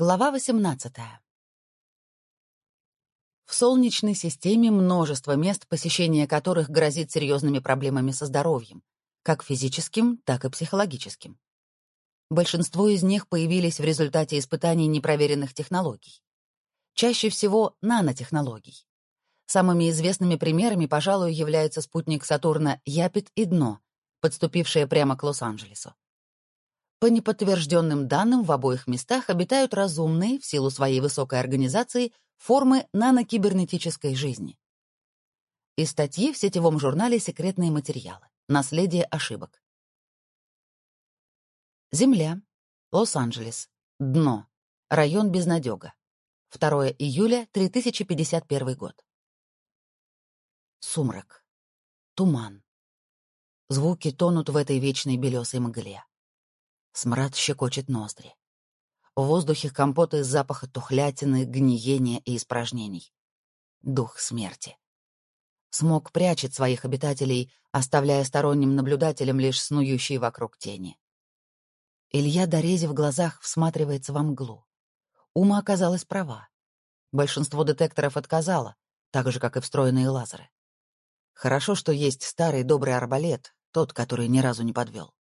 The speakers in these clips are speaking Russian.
Глава 18. В Солнечной системе множество мест, посещение которых грозит серьезными проблемами со здоровьем, как физическим, так и психологическим. Большинство из них появились в результате испытаний непроверенных технологий. Чаще всего нанотехнологий. Самыми известными примерами, пожалуй, являются спутник Сатурна Япит и Дно, подступившие прямо к Лос-Анджелесу. По неподтвержденным данным, в обоих местах обитают разумные, в силу своей высокой организации, формы нанокибернетической жизни. Из статьи в сетевом журнале «Секретные материалы. Наследие ошибок». Земля. Лос-Анджелес. Дно. Район Безнадега. 2 июля 3051 год. Сумрак. Туман. Звуки тонут в этой вечной белесой мгле. Смрад щекочет ноздри. В воздухе компот из запаха тухлятины, гниения и испражнений. Дух смерти. Смог прячет своих обитателей, оставляя сторонним наблюдателям лишь снующие вокруг тени. Илья, дорезив в глазах, всматривается во мглу. Ума оказалась права. Большинство детекторов отказало, так же, как и встроенные лазеры. Хорошо, что есть старый добрый арбалет, тот, который ни разу не подвел.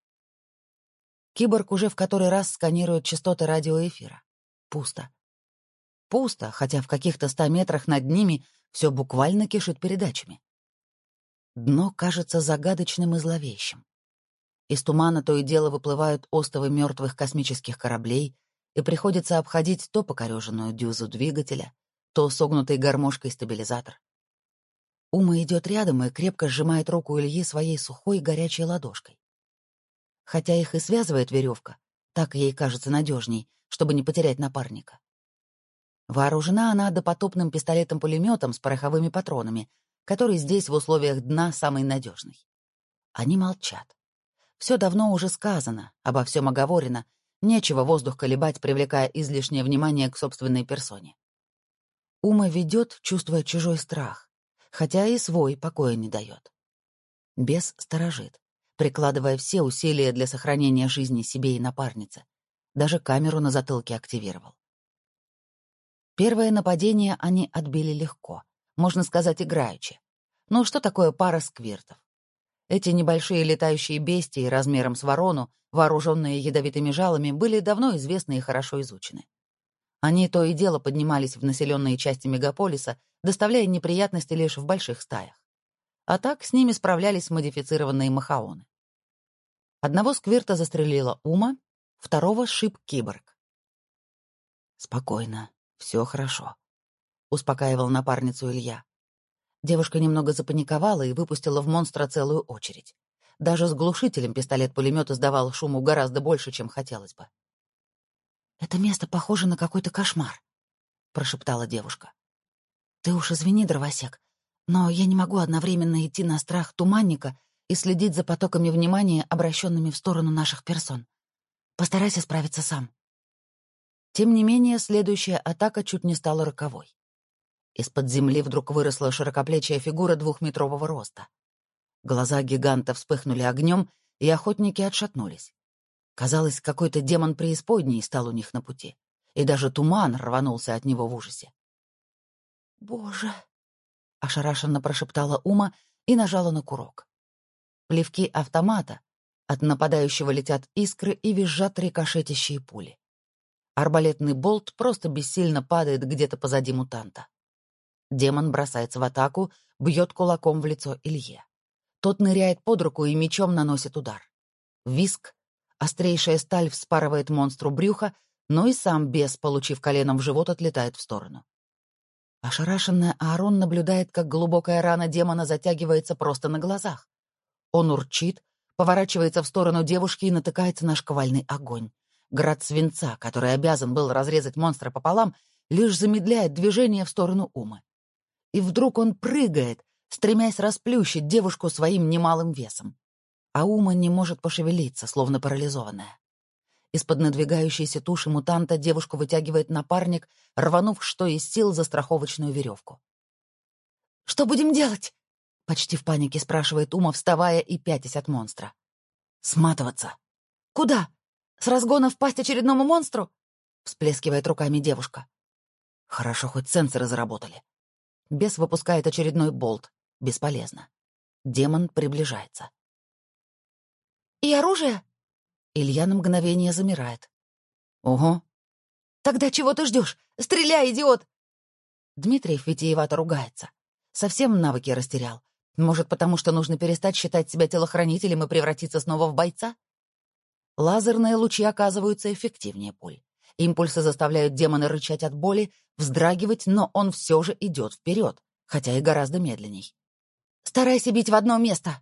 Киборг уже в который раз сканирует частоты радиоэфира. Пусто. Пусто, хотя в каких-то ста метрах над ними все буквально кишит передачами. Дно кажется загадочным и зловещим. Из тумана то и дело выплывают остовы мертвых космических кораблей, и приходится обходить то покореженную дюзу двигателя, то согнутый гармошкой стабилизатор. Ума идет рядом и крепко сжимает руку Ильи своей сухой горячей ладошкой хотя их и связывает веревка, так ей кажется надежней, чтобы не потерять напарника. Вооружена она допотопным пистолетом-пулеметом с пороховыми патронами, который здесь в условиях дна самый надежный. Они молчат. Все давно уже сказано, обо всем оговорено, нечего воздух колебать, привлекая излишнее внимание к собственной персоне. Ума ведет, чувствуя чужой страх, хотя и свой покоя не дает. Бес сторожит прикладывая все усилия для сохранения жизни себе и напарнице. Даже камеру на затылке активировал. Первое нападение они отбили легко, можно сказать, играючи. Ну что такое пара сквиртов? Эти небольшие летающие бестии размером с ворону, вооруженные ядовитыми жалами, были давно известны и хорошо изучены. Они то и дело поднимались в населенные части мегаполиса, доставляя неприятности лишь в больших стаях а так с ними справлялись модифицированные махаоны. Одного сквирта застрелила Ума, второго шип киборг. «Спокойно, все хорошо», — успокаивал напарницу Илья. Девушка немного запаниковала и выпустила в монстра целую очередь. Даже с глушителем пистолет-пулемет издавал шуму гораздо больше, чем хотелось бы. «Это место похоже на какой-то кошмар», — прошептала девушка. «Ты уж извини, дровосек, но я не могу одновременно идти на страх туманника и следить за потоками внимания, обращенными в сторону наших персон. Постарайся справиться сам. Тем не менее, следующая атака чуть не стала роковой. Из-под земли вдруг выросла широкоплечья фигура двухметрового роста. Глаза гиганта вспыхнули огнем, и охотники отшатнулись. Казалось, какой-то демон преисподней стал у них на пути, и даже туман рванулся от него в ужасе. «Боже!» — ошарашенно прошептала Ума и нажала на курок. Плевки автомата. От нападающего летят искры и визжат рикошетящие пули. Арбалетный болт просто бессильно падает где-то позади мутанта. Демон бросается в атаку, бьет кулаком в лицо Илье. Тот ныряет под руку и мечом наносит удар. Виск. Острейшая сталь вспарывает монстру брюха, но и сам бес, получив коленом в живот, отлетает в сторону. Ошарашенная Аарон наблюдает, как глубокая рана демона затягивается просто на глазах. Он урчит, поворачивается в сторону девушки и натыкается на шквальный огонь. Град свинца, который обязан был разрезать монстра пополам, лишь замедляет движение в сторону Умы. И вдруг он прыгает, стремясь расплющить девушку своим немалым весом. А Ума не может пошевелиться, словно парализованная. Из-под надвигающейся туши мутанта девушку вытягивает напарник, рванув что из сил за страховочную веревку. «Что будем делать?» — почти в панике спрашивает Ума, вставая и пятясь от монстра. «Сматываться». «Куда? С разгона впасть очередному монстру?» всплескивает руками девушка. Хорошо, хоть сенсоры заработали. Бес выпускает очередной болт. Бесполезно. Демон приближается. «И оружие?» Илья на мгновение замирает. «Ого». «Тогда чего ты ждешь? Стреляй, идиот!» Дмитриев витиевато ругается. Совсем навыки растерял. Может, потому что нужно перестать считать себя телохранителем и превратиться снова в бойца? Лазерные лучи оказываются эффективнее пуль. Импульсы заставляют демона рычать от боли, вздрагивать, но он все же идет вперед, хотя и гораздо медленней. «Старайся бить в одно место!»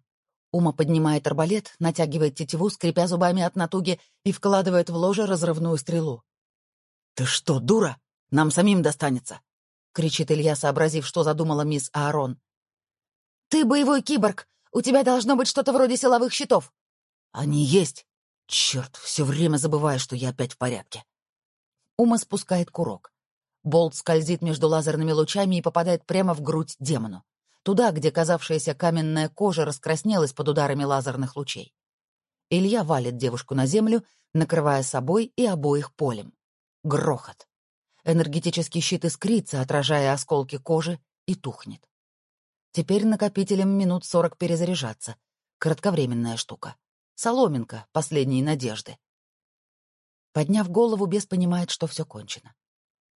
Ума поднимает арбалет, натягивает тетиву, скрипя зубами от натуги, и вкладывает в ложе разрывную стрелу. «Ты что, дура? Нам самим достанется!» — кричит Илья, сообразив, что задумала мисс Аарон. «Ты боевой киборг! У тебя должно быть что-то вроде силовых щитов!» «Они есть! Черт, все время забываю, что я опять в порядке!» Ума спускает курок. Болт скользит между лазерными лучами и попадает прямо в грудь демону. Туда, где казавшаяся каменная кожа раскраснелась под ударами лазерных лучей. Илья валит девушку на землю, накрывая собой и обоих полем. Грохот. Энергетический щит искрится, отражая осколки кожи, и тухнет. Теперь накопителем минут сорок перезаряжаться. Кратковременная штука. Соломинка последней надежды. Подняв голову, бес понимает, что все кончено.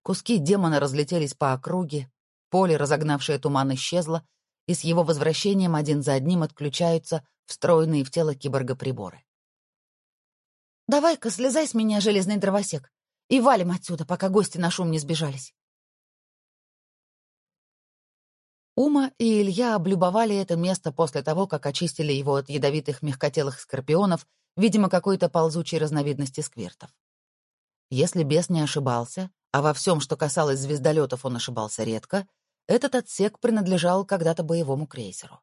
Куски демона разлетелись по округе, поле, разогнавшее туман, исчезло, и с его возвращением один за одним отключаются встроенные в тело киборга приборы. «Давай-ка слезай с меня, железный дровосек, и валим отсюда, пока гости на шум не сбежались». Ума и Илья облюбовали это место после того, как очистили его от ядовитых мягкотелых скорпионов, видимо, какой-то ползучей разновидности сквертов. Если бес не ошибался, а во всем, что касалось звездолетов, он ошибался редко, этот отсек принадлежал когда-то боевому крейсеру.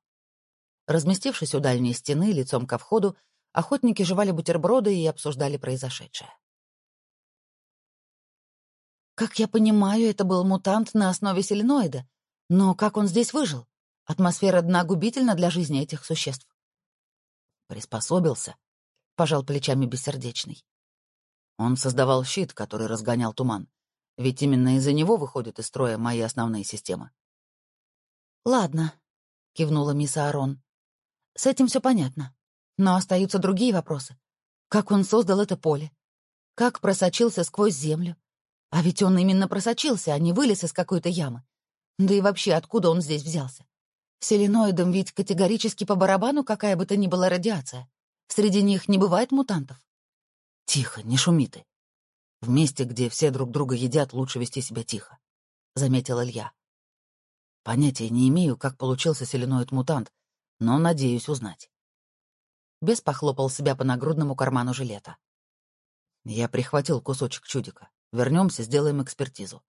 Разместившись у дальней стены, лицом ко входу, охотники жевали бутерброды и обсуждали произошедшее. «Как я понимаю, это был мутант на основе селеноида», но как он здесь выжил? Атмосфера дна губительна для жизни этих существ. Приспособился, — пожал плечами бессердечный. Он создавал щит, который разгонял туман. Ведь именно из-за него выходят из строя мои основные системы. «Ладно», — кивнула мисс Аарон. «С этим все понятно. Но остаются другие вопросы. Как он создал это поле? Как просочился сквозь землю? А ведь он именно просочился, а не вылез из какой-то ямы. Да и вообще, откуда он здесь взялся? Селеноидам ведь категорически по барабану какая бы то ни была радиация. Среди них не бывает мутантов. Тихо, не шуми ты. В месте, где все друг друга едят, лучше вести себя тихо, — заметил Илья. Понятия не имею, как получился селеноид-мутант, но надеюсь узнать. Бес похлопал себя по нагрудному карману жилета. Я прихватил кусочек чудика. Вернемся, сделаем экспертизу.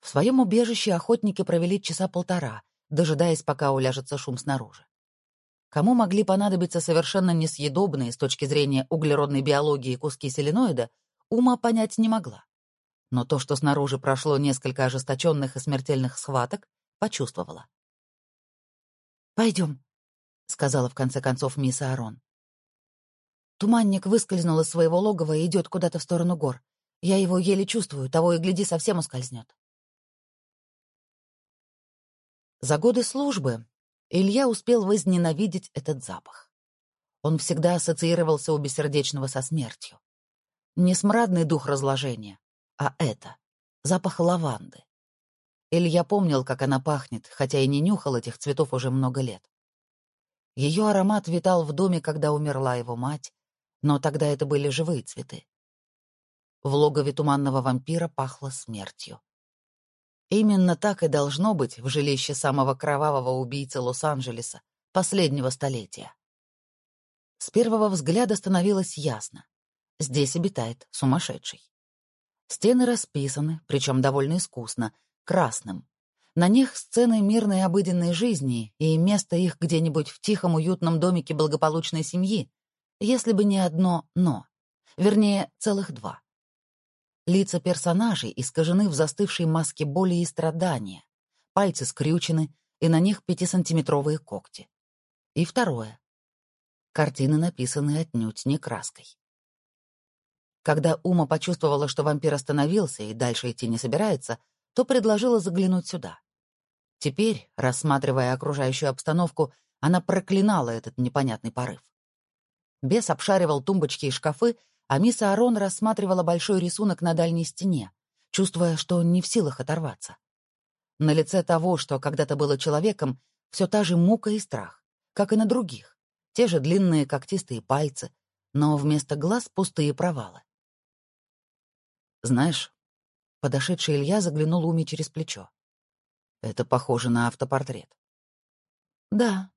В своем убежище охотники провели часа полтора, дожидаясь, пока уляжется шум снаружи. Кому могли понадобиться совершенно несъедобные с точки зрения углеродной биологии куски селеноида, ума понять не могла. Но то, что снаружи прошло несколько ожесточенных и смертельных схваток, почувствовала. «Пойдем», — сказала в конце концов мисс Аарон. Туманник выскользнул из своего логова и идет куда-то в сторону гор. Я его еле чувствую, того и гляди, совсем ускользнет. За годы службы Илья успел возненавидеть этот запах. Он всегда ассоциировался у бессердечного со смертью. Не смрадный дух разложения, а это — запах лаванды. Илья помнил, как она пахнет, хотя и не нюхал этих цветов уже много лет. Ее аромат витал в доме, когда умерла его мать, но тогда это были живые цветы. В логове туманного вампира пахло смертью. Именно так и должно быть в жилище самого кровавого убийцы Лос-Анджелеса, последнего столетия. С первого взгляда становилось ясно. Здесь обитает сумасшедший. Стены расписаны, причем довольно искусно, красным. На них сцены мирной обыденной жизни и место их где-нибудь в тихом уютном домике благополучной семьи, если бы не одно «но». Вернее, целых два. Лица персонажей искажены в застывшей маске боли и страдания, пальцы скрючены, и на них пятисантиметровые когти. И второе. Картины написаны отнюдь не краской. Когда Ума почувствовала, что вампир остановился и дальше идти не собирается, то предложила заглянуть сюда. Теперь, рассматривая окружающую обстановку, она проклинала этот непонятный порыв. Бес обшаривал тумбочки и шкафы, а мисс Арон рассматривала большой рисунок на дальней стене, чувствуя, что не в силах оторваться. На лице того, что когда-то было человеком, все та же мука и страх, как и на других. Те же длинные когтистые пальцы, но вместо глаз пустые провалы. «Знаешь...» — подошедший Илья заглянул Уми через плечо. «Это похоже на автопортрет». «Да,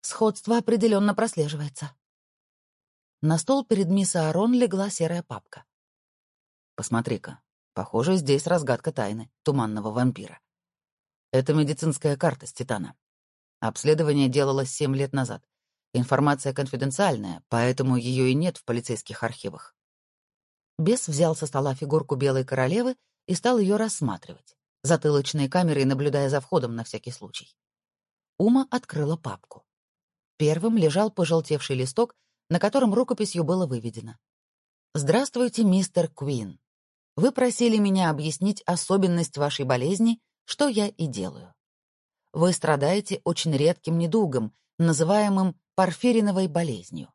сходство определенно прослеживается». На стол перед мисс Аарон легла серая папка. «Посмотри-ка, похоже, здесь разгадка тайны туманного вампира. Это медицинская карта с Титана. Обследование делалось семь лет назад. Информация конфиденциальная, поэтому ее и нет в полицейских архивах. Бес взял со стола фигурку белой королевы и стал ее рассматривать, затылочной камерой наблюдая за входом на всякий случай. Ума открыла папку. Первым лежал пожелтевший листок, на котором рукописью было выведено. «Здравствуйте, мистер Куин. Вы просили меня объяснить особенность вашей болезни, что я и делаю. Вы страдаете очень редким недугом, называемым порфириновой болезнью.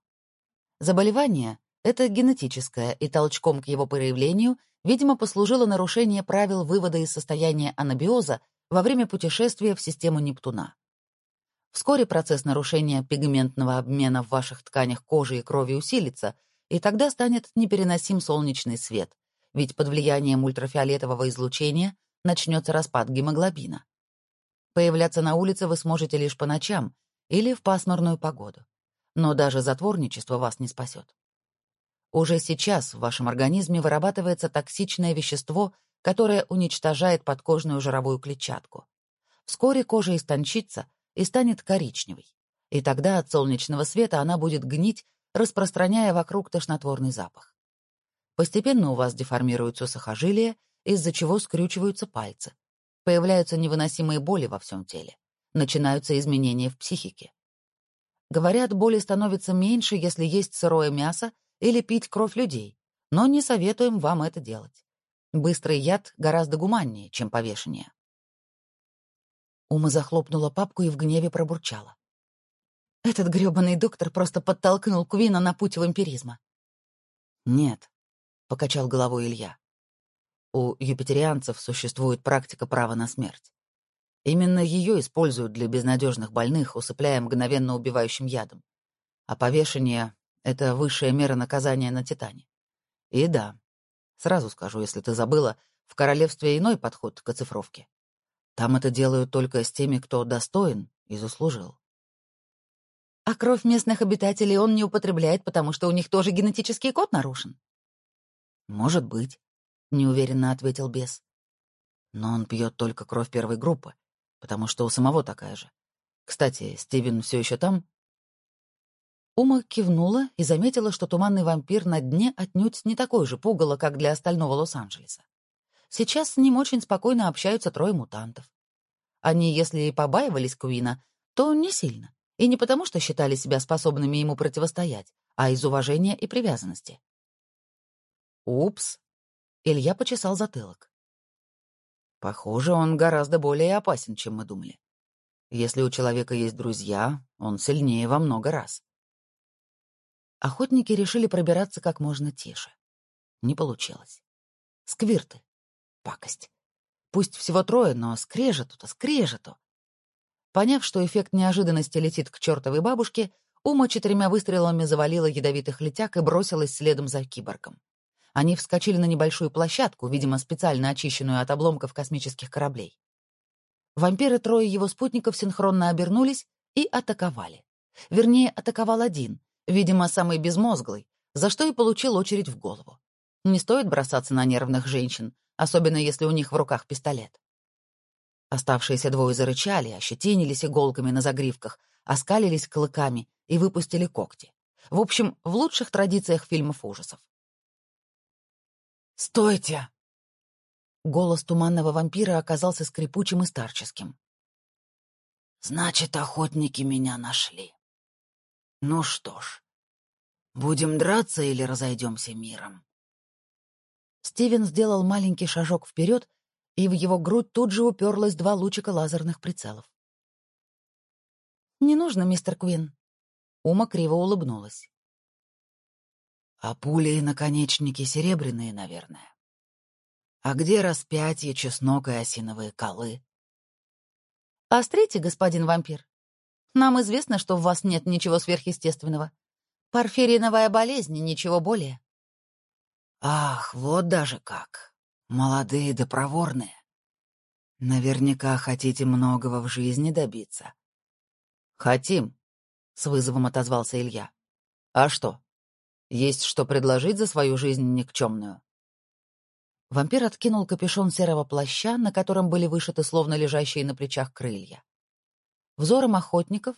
Заболевание это генетическое, и толчком к его проявлению, видимо, послужило нарушение правил вывода из состояния анабиоза во время путешествия в систему Нептуна. Вскоре процесс нарушения пигментного обмена в ваших тканях кожи и крови усилится, и тогда станет непереносим солнечный свет, ведь под влиянием ультрафиолетового излучения начнется распад гемоглобина. Появляться на улице вы сможете лишь по ночам или в пасмурную погоду. Но даже затворничество вас не спасет. Уже сейчас в вашем организме вырабатывается токсичное вещество, которое уничтожает подкожную жировую клетчатку. Вскоре кожа истончится и станет коричневой, и тогда от солнечного света она будет гнить, распространяя вокруг тошнотворный запах. Постепенно у вас деформируются сухожилия, из-за чего скрючиваются пальцы. Появляются невыносимые боли во всем теле. Начинаются изменения в психике. Говорят, боли становятся меньше, если есть сырое мясо или пить кровь людей, но не советуем вам это делать. Быстрый яд гораздо гуманнее, чем повешение. Ума захлопнула папку и в гневе пробурчала. Этот грёбаный доктор просто подтолкнул Квина на путь вампиризма. «Нет», — покачал головой Илья. «У юпитерианцев существует практика права на смерть. Именно ее используют для безнадежных больных, усыпляя мгновенно убивающим ядом. А повешение это высшая мера наказания на Титане. И да, сразу скажу, если ты забыла, в королевстве иной подход к оцифровке. Там это делают только с теми, кто достоин и заслужил. А кровь местных обитателей он не употребляет, потому что у них тоже генетический код нарушен? Может быть, неуверенно ответил бес. Но он пьет только кровь первой группы, потому что у самого такая же. Кстати, Стивен все еще там? Ума кивнула и заметила, что туманный вампир на дне отнюдь не такой же пугало, как для остального Лос-Анджелеса. Сейчас с ним очень спокойно общаются трое мутантов. Они, если и побаивались Куина, то не сильно, и не потому, что считали себя способными ему противостоять, а из уважения и привязанности. «Упс!» — Илья почесал затылок. «Похоже, он гораздо более опасен, чем мы думали. Если у человека есть друзья, он сильнее во много раз». Охотники решили пробираться как можно тише. Не получилось. Сквирты. Пакость. Пусть всего трое, но скрежету-то, скрежету. Поняв, что эффект неожиданности летит к чертовой бабушке, Ума четырьмя выстрелами завалила ядовитых летяг и бросилась следом за киборгом. Они вскочили на небольшую площадку, видимо, специально очищенную от обломков космических кораблей. Вампиры трое его спутников синхронно обернулись и атаковали. Вернее, атаковал один, Видимо, самый безмозглый, за что и получил очередь в голову. Не стоит бросаться на нервных женщин, особенно если у них в руках пистолет. Оставшиеся двое зарычали, ощетинились иголками на загривках, оскалились клыками и выпустили когти. В общем, в лучших традициях фильмов ужасов. «Стойте!» Голос туманного вампира оказался скрипучим и старческим. «Значит, охотники меня нашли. Ну что ж, будем драться или разойдемся миром? Стивен сделал маленький шажок вперед, и в его грудь тут же уперлось два лучика лазерных прицелов. «Не нужно, мистер Квин». Ума криво улыбнулась. «А пули и наконечники серебряные, наверное. А где распятие, чеснок и осиновые колы?» «Острите, господин вампир. Нам известно, что в вас нет ничего сверхъестественного. Порфириновая болезнь, ничего более». «Ах, вот даже как! Молодые да проворные. Наверняка хотите многого в жизни добиться». «Хотим», — с вызовом отозвался Илья. «А что? Есть что предложить за свою жизнь никчемную?» Вампир откинул капюшон серого плаща, на котором были вышиты словно лежащие на плечах крылья. Взором охотников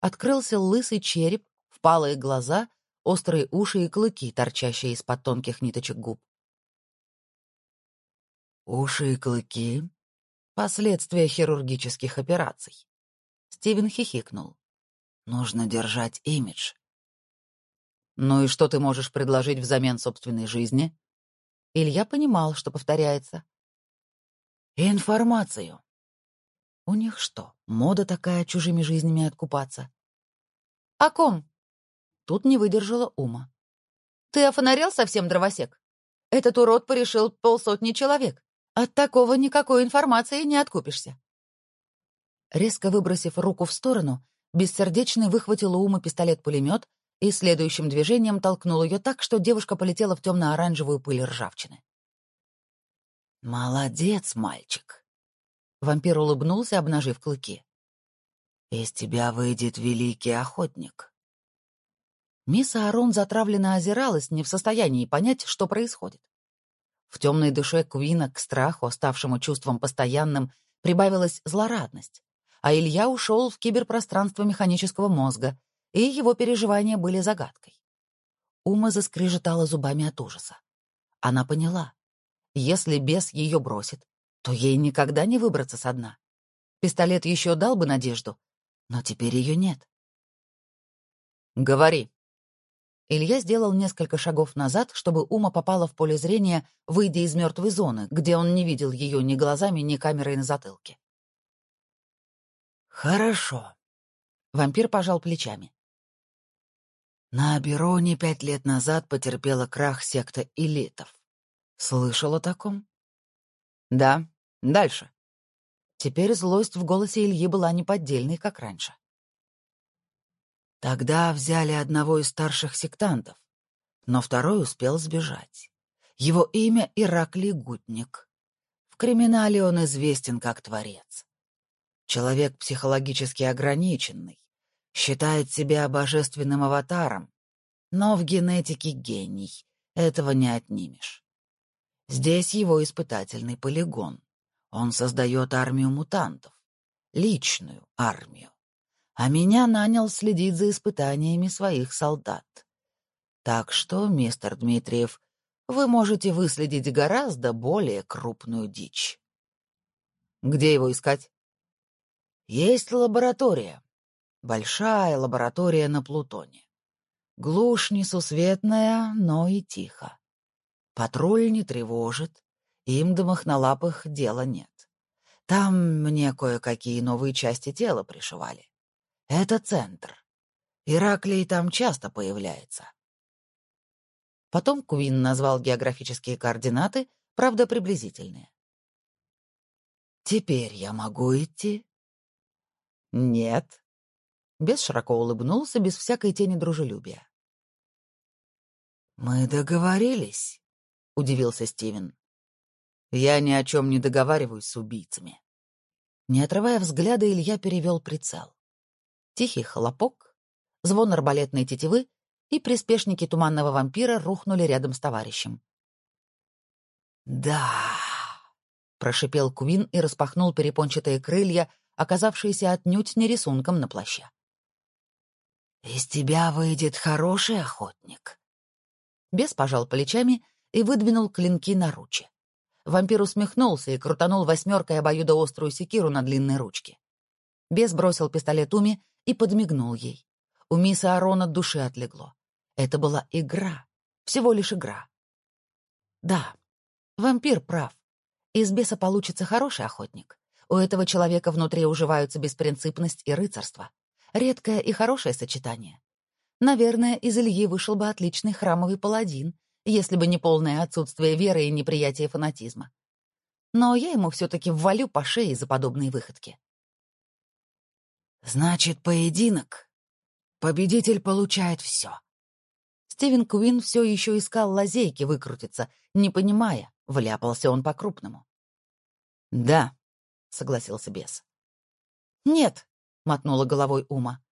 открылся лысый череп, впалые глаза, острые уши и клыки, торчащие из-под тонких ниточек губ. «Уши и клыки — последствия хирургических операций», — Стивен хихикнул. «Нужно держать имидж». «Ну и что ты можешь предложить взамен собственной жизни?» Илья понимал, что повторяется. «Информацию». У них что, мода такая чужими жизнями откупаться? «О ком?» Тут не выдержала ума. «Ты офонарел совсем, дровосек? Этот урод порешил полсотни человек. От такого никакой информации не откупишься». Резко выбросив руку в сторону, бессердечный выхватил у ума пистолет-пулемет и следующим движением толкнул ее так, что девушка полетела в темно-оранжевую пыль ржавчины. «Молодец, мальчик!» Вампир улыбнулся, обнажив клыки. «Из тебя выйдет великий охотник». Мисс Аарон затравленно озиралась, не в состоянии понять, что происходит. В темной душе Куина к страху, ставшему чувством постоянным, прибавилась злорадность, а Илья ушел в киберпространство механического мозга, и его переживания были загадкой. Ума заскрежетала зубами от ужаса. Она поняла, если бес ее бросит, то ей никогда не выбраться со дна. Пистолет еще дал бы надежду, но теперь ее нет. «Говори», Илья сделал несколько шагов назад, чтобы Ума попала в поле зрения, выйдя из мертвой зоны, где он не видел ее ни глазами, ни камерой на затылке. «Хорошо», — вампир пожал плечами. На Абероне пять лет назад потерпела крах секта элитов. Слышал о таком? Да, дальше. Теперь злость в голосе Ильи была неподдельной, как раньше. Тогда взяли одного из старших сектантов, но второй успел сбежать. Его имя Ираклий Гутник. В криминале он известен как творец. Человек психологически ограниченный, считает себя божественным аватаром, но в генетике гений, этого не отнимешь. Здесь его испытательный полигон. Он создает армию мутантов, личную армию а меня нанял следить за испытаниями своих солдат. Так что, мистер Дмитриев, вы можете выследить гораздо более крупную дичь. Где его искать? Есть лаборатория. Большая лаборатория на Плутоне. Глушь несусветная, но и тихо. Патруль не тревожит, им до махнолапых дела нет. Там мне кое-какие новые части тела пришивали. Это центр. Ираклий там часто появляется. Потом Куин назвал географические координаты, правда, приблизительные. «Теперь я могу идти?» «Нет». Бес широко улыбнулся, без всякой тени дружелюбия. «Мы договорились», — удивился Стивен. «Я ни о чем не договариваюсь с убийцами». Не отрывая взгляда, Илья перевел прицел. Тихий хлопок, звон арбалетной тетивы, и приспешники туманного вампира рухнули рядом с товарищем. «Да!» — прошипел Куин и распахнул перепончатые крылья, оказавшиеся отнюдь не рисунком на плаще. «Из тебя выйдет хороший охотник». Бес пожал плечами и выдвинул клинки наручи. Вампир усмехнулся и крутанул восьмеркой обоюдоострую секиру на длинной ручке. Бес бросил пистолет Уми и подмигнул ей. У мисс Аарон от души отлегло. Это была игра, всего лишь игра. Да, Вампир прав. Из беса получится хороший охотник. У этого человека внутри уживаются беспринципность и рыцарство. Редкое и хорошее сочетание. Наверное, из Ильи вышел бы отличный храмовый паладин, если бы не полное отсутствие веры и неприятие фанатизма. Но я ему все-таки ввалю по шее за подобные выходки. «Значит, поединок. Победитель получает все». Стивен Куин все еще искал лазейки выкрутиться, не понимая, вляпался он по-крупному. «Да», — согласился бес. «Нет», — мотнула головой Ума.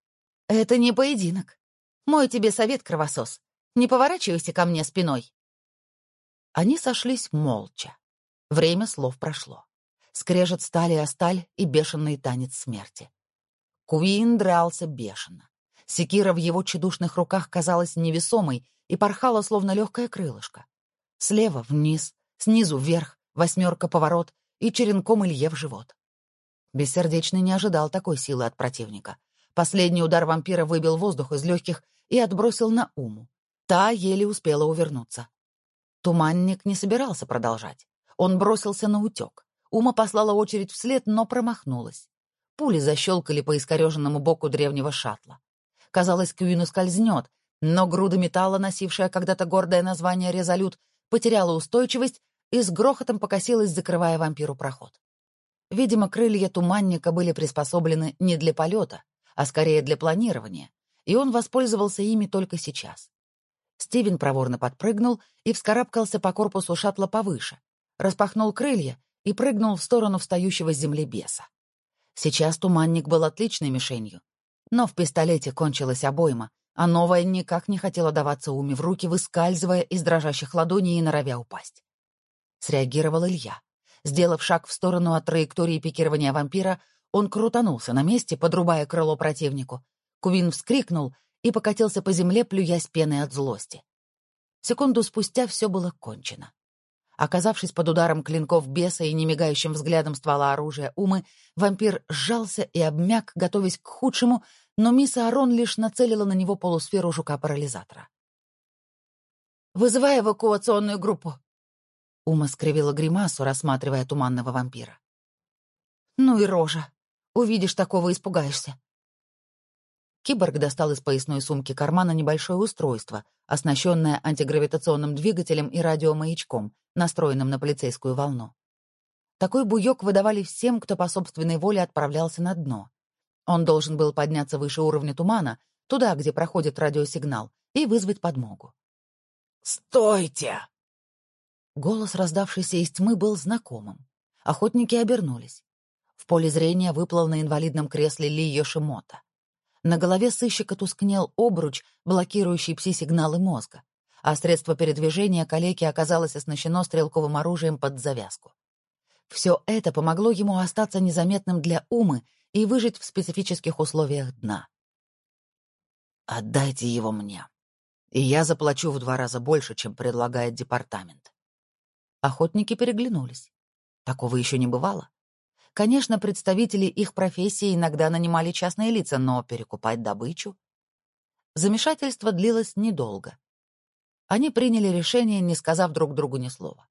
«Это не поединок. Мой тебе совет, кровосос. Не поворачивайся ко мне спиной. Они сошлись молча. Время слов прошло. Скрежет стали о сталь и бешеный танец смерти. Куин дрался бешено. Секира в его чедушных руках казалась невесомой и порхала, словно легкое крылышко. Слева вниз, снизу вверх, восьмерка поворот и черенком Илье в живот. Бессердечный не ожидал такой силы от противника. Последний удар вампира выбил воздух из легких и отбросил на Уму. Та еле успела увернуться. Туманник не собирался продолжать. Он бросился на утек. Ума послала очередь вслед, но промахнулась. Пули защелкали по искореженному боку древнего шаттла. Казалось, Кюину скользнет, но груда металла, носившая когда-то гордое название «Резолют», потеряла устойчивость и с грохотом покосилась, закрывая вампиру проход. Видимо, крылья туманника были приспособлены не для полета, а скорее для планирования, и он воспользовался ими только сейчас. Стивен проворно подпрыгнул и вскарабкался по корпусу шаттла повыше, распахнул крылья и прыгнул в сторону встающего с земли беса. Сейчас туманник был отличной мишенью, но в пистолете кончилась обойма, а новая никак не хотела даваться Уме в руки, выскальзывая из дрожащих ладоней и норовя упасть. Среагировал Илья. Сделав шаг в сторону от траектории пикирования вампира, он крутанулся на месте, подрубая крыло противнику. Кувин вскрикнул и покатился по земле, плюясь пеной от злости. Секунду спустя все было кончено. Оказавшись под ударом клинков беса и немигающим взглядом ствола оружия Умы, вампир сжался и обмяк, готовясь к худшему, но мисс Арон лишь нацелила на него полусферу жука-парализатора. «Вызывай эвакуационную группу!» Ума скривила гримасу, рассматривая туманного вампира. «Ну и рожа! Увидишь такого, испугаешься. Киборг достал из поясной сумки кармана небольшое устройство, оснащенное антигравитационным двигателем и радиомаячком, настроенным на полицейскую волну. Такой буёк выдавали всем, кто по собственной воле отправлялся на дно. Он должен был подняться выше уровня тумана, туда, где проходит радиосигнал, и вызвать подмогу. «Стойте!» Голос, раздавшийся из тьмы, был знакомым. Охотники обернулись. В поле зрения выплыл на инвалидном кресле Ли Йошимота. На голове сыщика тускнел обруч, блокирующий пси-сигналы мозга, а средство передвижения калеки оказалось оснащено стрелковым оружием под завязку. Все это помогло ему остаться незаметным для Умы и выжить в специфических условиях дна. «Отдайте его мне, и я заплачу в два раза больше, чем предлагает департамент». Охотники переглянулись. Такого еще не бывало. Конечно, представители их профессии иногда нанимали частные лица, но перекупать добычу... Замешательство длилось недолго. Они приняли решение, не сказав друг другу ни слова.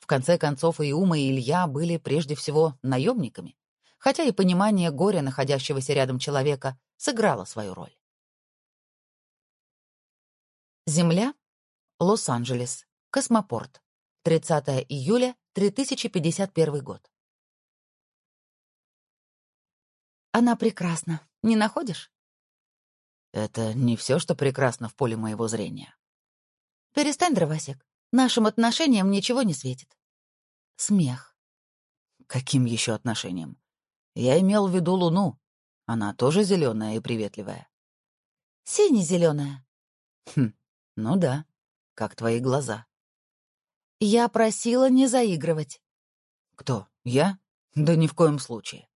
В конце концов, и Ума, и Илья были прежде всего наемниками, хотя и понимание горя находящегося рядом человека сыграло свою роль. Земля, Лос-Анджелес, Космопорт, 30 июля 3051 год. Она прекрасна, не находишь? Это не все, что прекрасно в поле моего зрения. Перестань, дровосек. Нашим отношениям ничего не светит. Смех. Каким еще отношениям? Я имел в виду Луну. Она тоже зеленая и приветливая. Сине-зеленая. Хм, ну да, как твои глаза. Я просила не заигрывать. Кто, я? Да ни в коем случае.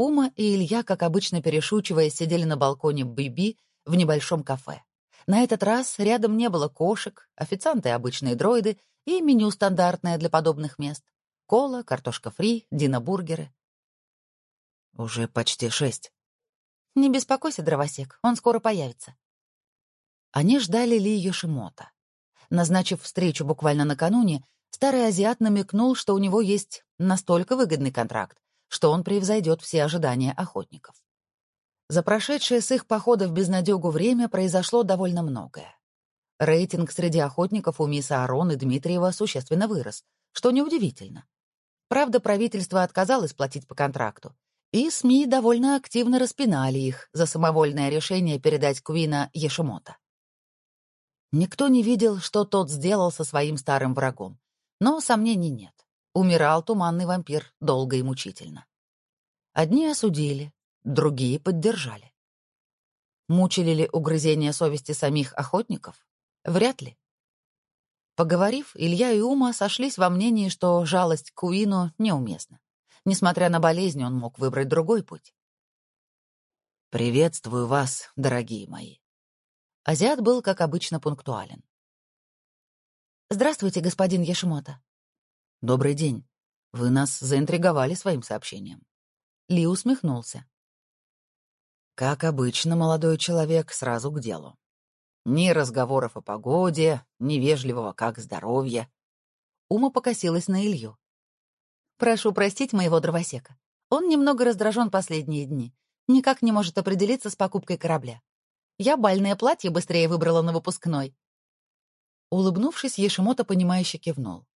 Ума и Илья, как обычно перешучиваясь, сидели на балконе Биби в небольшом кафе. На этот раз рядом не было кошек, официанты обычные дроиды и меню стандартное для подобных мест. Кола, картошка фри, динобургеры. Уже почти шесть. Не беспокойся, дровосек, он скоро появится. Они ждали Ли Йошимото. Назначив встречу буквально накануне, старый азиат намекнул, что у него есть настолько выгодный контракт, что он превзойдет все ожидания охотников. За прошедшее с их похода в безнадегу время произошло довольно многое. Рейтинг среди охотников у мисса Арон и Дмитриева существенно вырос, что неудивительно. Правда, правительство отказалось платить по контракту, и СМИ довольно активно распинали их за самовольное решение передать Куина Ешимота. Никто не видел, что тот сделал со своим старым врагом, но сомнений нет. Умирал туманный вампир долго и мучительно. Одни осудили, другие поддержали. Мучили ли угрызения совести самих охотников? Вряд ли. Поговорив, Илья и Ума сошлись во мнении, что жалость к Уину неуместна. Несмотря на болезнь, он мог выбрать другой путь. «Приветствую вас, дорогие мои». Азиат был, как обычно, пунктуален. «Здравствуйте, господин Яшимота». «Добрый день. Вы нас заинтриговали своим сообщением». Ли усмехнулся. Как обычно, молодой человек сразу к делу. Ни разговоров о погоде, ни вежливого «как здоровье». Ума покосилась на Илью. «Прошу простить моего дровосека. Он немного раздражен последние дни. Никак не может определиться с покупкой корабля. Я бальное платье быстрее выбрала на выпускной». Улыбнувшись, Ешимото понимающе кивнул.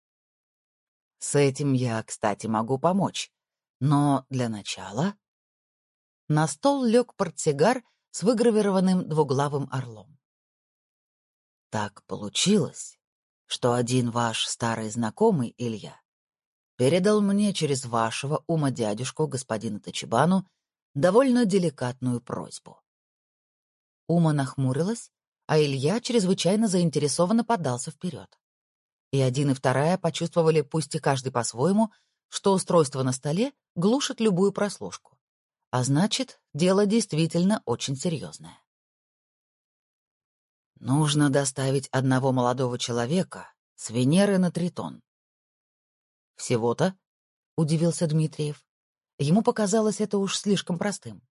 «С этим я, кстати, могу помочь. Но для начала на стол лег портсигар с выгравированным двуглавым орлом. Так получилось, что один ваш старый знакомый, Илья, передал мне через вашего ума дядюшку, господина Тачибану, довольно деликатную просьбу. Ума нахмурилась, а Илья чрезвычайно заинтересованно подался вперед. И один и вторая почувствовали, пусть и каждый по-своему, что устройство на столе глушит любую прослушку. А значит, дело действительно очень серьезное. Нужно доставить одного молодого человека с Венеры на Тритон. «Всего-то?» — удивился Дмитриев. Ему показалось это уж слишком простым.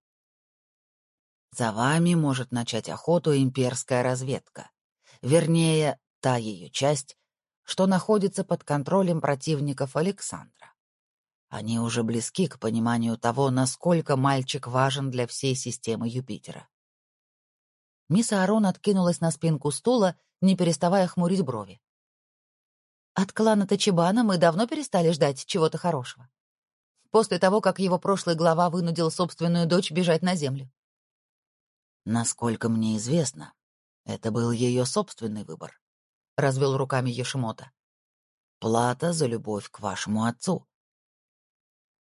«За вами может начать охоту имперская разведка. Вернее, та ее часть, что находится под контролем противников Александра. Они уже близки к пониманию того, насколько мальчик важен для всей системы Юпитера. Мисс Арон откинулась на спинку стула, не переставая хмурить брови. От клана Тачибана мы давно перестали ждать чего-то хорошего. После того, как его прошлый глава вынудил собственную дочь бежать на землю. Насколько мне известно, это был ее собственный выбор, — развел руками Ешимота. Плата за любовь к вашему отцу.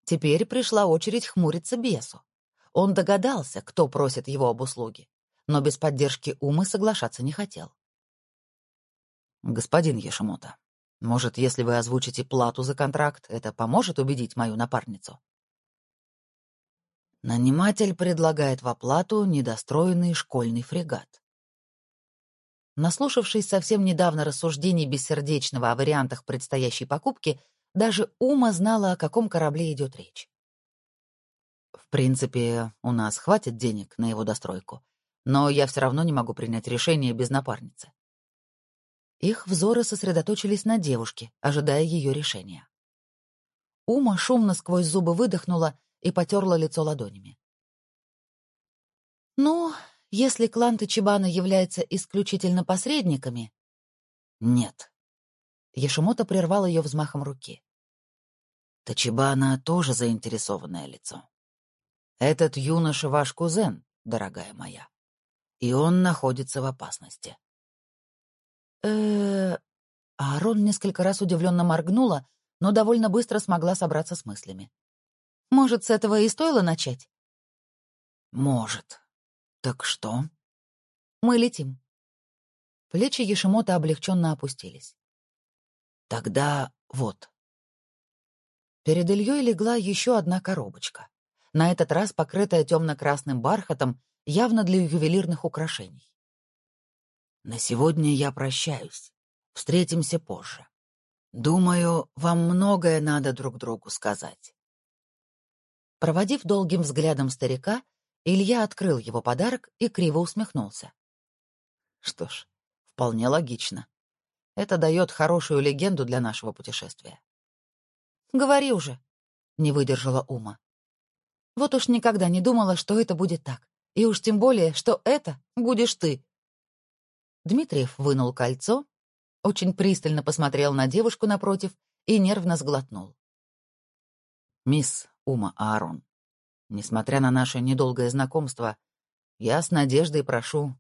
Теперь пришла очередь хмуриться бесу. Он догадался, кто просит его об услуге, но без поддержки Умы соглашаться не хотел. «Господин Ешимота, может, если вы озвучите плату за контракт, это поможет убедить мою напарницу?» Наниматель предлагает в оплату недостроенный школьный фрегат. Наслушавшись совсем недавно рассуждений бессердечного о вариантах предстоящей покупки, даже Ума знала, о каком корабле идет речь. В принципе, у нас хватит денег на его достройку, но я все равно не могу принять решение без напарницы. Их взоры сосредоточились на девушке, ожидая ее решения. Ума шумно сквозь зубы выдохнула и потерла лицо ладонями. «Ну, если клан Тачибана является исключительно посредниками...» «Нет», Ешимото прервал ее взмахом руки. Тачибана тоже заинтересованное лицо. Этот юноша ваш кузен, дорогая моя, и он находится в опасности. э Аарон несколько раз удивленно моргнула, но довольно быстро смогла собраться с мыслями. «Может, с этого и стоило начать?» «Может. Так что?» «Мы летим». Плечи Ешимота облегченно опустились. Тогда вот. Перед Ильей легла еще одна коробочка. На этот раз покрытая темно-красным бархатом, явно для ювелирных украшений. На сегодня я прощаюсь. Встретимся позже. Думаю, вам многое надо друг другу сказать. Проводив долгим взглядом старика, Илья открыл его подарок и криво усмехнулся. Что ж, вполне логично. Это дает хорошую легенду для нашего путешествия. «Говори уже», — не выдержала Ума. «Вот уж никогда не думала, что это будет так. И уж тем более, что это будешь ты». Дмитриев вынул кольцо, очень пристально посмотрел на девушку напротив и нервно сглотнул. «Мисс Ума Аарон, несмотря на наше недолгое знакомство, я с надеждой прошу,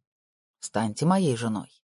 станьте моей женой».